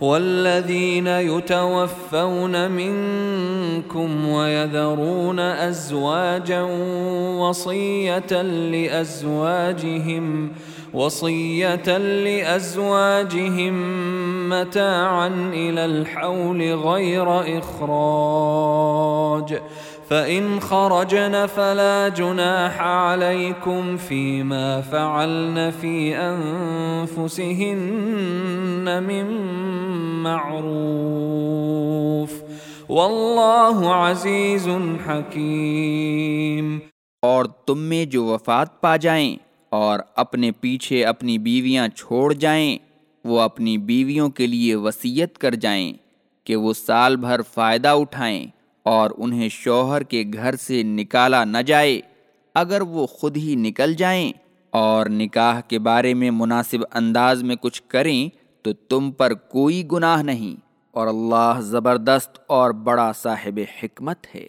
والذين يتوفون منكم ويذرون أزواجا وصية لأزواجهم وصية لأزواجهم متاعا إلى الحول غير إخراج. فإن خرجن فلا جناح عليكم فيما فعلن في أنفسهن من معروف. والله عزيز حكيم. اور تم میں جو وفات پا جائیں اور اپنے پیچھے اپنی بیویاں چھوڑ جائیں وہ اپنی بیویوں کے لیے وصیت کر جائیں کہ وہ سال بھر فائدہ اٹھائیں اور انہیں شوہر کے گھر سے نکالا نہ جائے۔ اگر وہ خود ہی نکل جائیں اور نکاح کے بارے میں مناسب انداز میں کچھ کریں تو تم پر کوئی گناہ نہیں اور اللہ زبردست اور بڑا صاحب حکمت ہے۔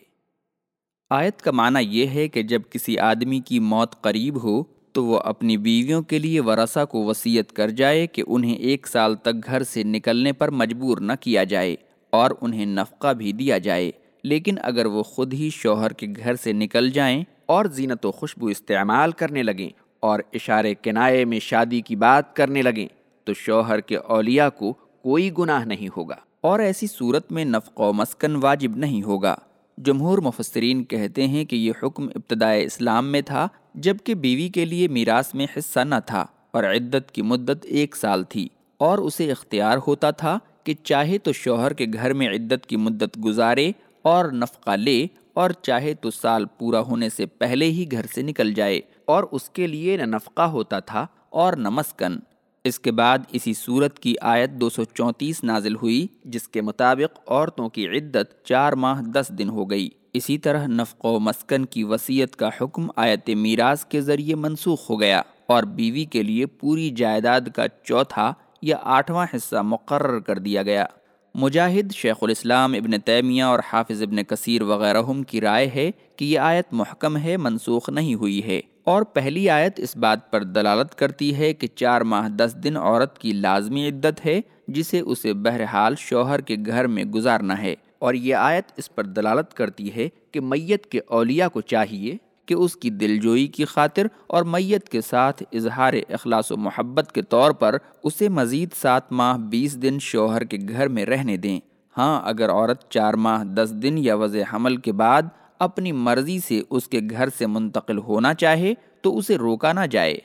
آیت کا معنی یہ ہے کہ جب کسی آدمی کی موت قریب ہو تو وہ اپنی بیویوں کے لیے ورثہ کو وصیت کر جائے کہ انہیں ایک سال تک گھر سے نکلنے پر مجبور نہ کیا جائے اور انہیں نفقہ بھی دیا جائے۔ لیکن اگر وہ خود ہی شوہر کے گھر سے نکل جائیں اور زینت و خوشبو استعمال کرنے لگیں اور اشارے کنائے میں شادی کی بات کرنے لگیں تو شوہر کے اولیاء کو کوئی گناہ نہیں ہوگا۔ اور ایسی صورت میں نفق و مسکن واجب نہیں ہوگا۔ جمہور مفسرین کہتے ہیں کہ یہ حکم ابتدائے اسلام میں تھا جبکہ بیوی کے لیے میراث میں حصہ نہ تھا اور عدت کی مدت ایک سال تھی، اور اسے اختیار ہوتا تھا کہ چاہے تو شوہر کے گھر میں عدت کی مدت گزارے اور نفقہ لے اور چاہے تو سال پورا ہونے سے پہلے ہی گھر سے نکل جائے اور اس کے لیے نہ نفقہ ہوتا تھا اور نہ مسکن۔ اس کے بعد اسی صورت کی آیت دو سو چونتیس نازل ہوئی، جس کے مطابق عورتوں کی عدت چار ماہ دس دن ہو گئی۔ اسی طرح نفق و مسکن کی وصیت کا حکم آیت میراث کے ذریعے منسوخ ہو گیا اور بیوی کے لیے پوری جائیداد کا چوتھا یا آٹھواں حصہ مقرر کر دیا گیا۔ مجاہد شیخ الاسلام ابن تیمیہ اور حافظ ابن کثیر وغیرہ کی رائے ہے کہ یہ آیت محکم ہے، منسوخ نہیں ہوئی ہے۔ اور پہلی آیت اس بات پر دلالت کرتی ہے کہ چار ماہ دس دن عورت کی لازمی عدت ہے، جسے اسے بہرحال شوہر کے گھر میں گزارنا ہے۔ اور یہ آیت اس پر دلالت کرتی ہے کہ میت کے اولیاء کو چاہیے کہ اس کی دلجوئی کی خاطر اور میت کے ساتھ اظہار اخلاص و محبت کے طور پر اسے مزید سات ماہ بیس دن شوہر کے گھر میں رہنے دیں۔ ہاں اگر عورت چار ماہ، دس دن یا وضع حمل کے بعد اپنی مرضی سے اس کے گھر سے منتقل ہونا چاہے تو اسے روکا نہ جائے۔